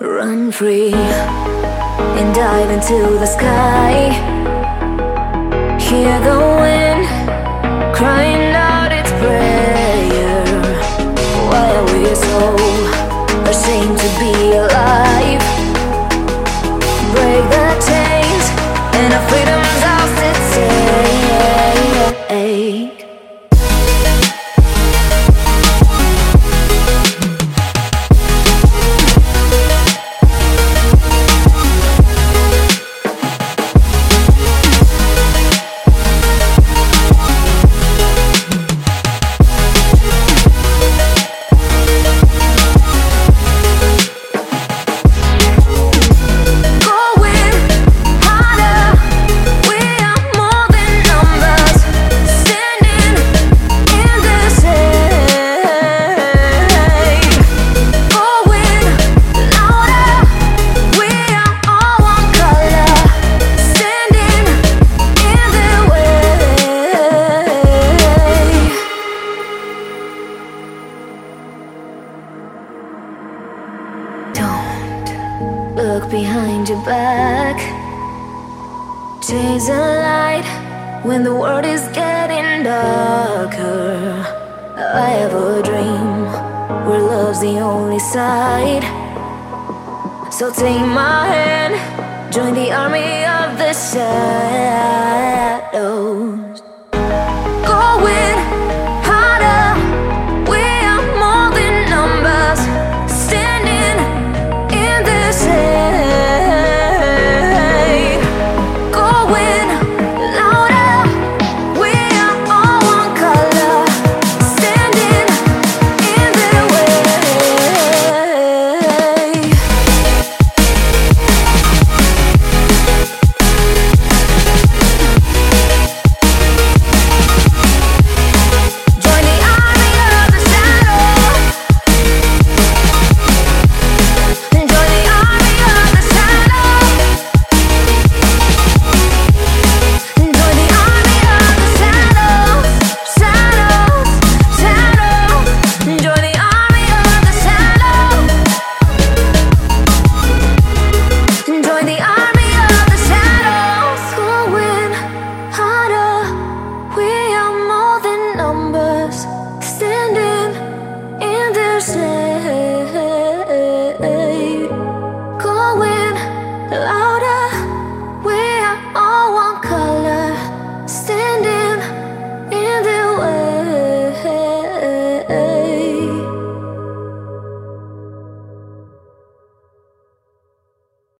Run free and dive into the sky. Hear the wind crying out its prayer. Why are we so? Look behind your back. Chase a light when the world is getting darker. I have a dream where love's the only side. So take my hand, join the army of the shadows.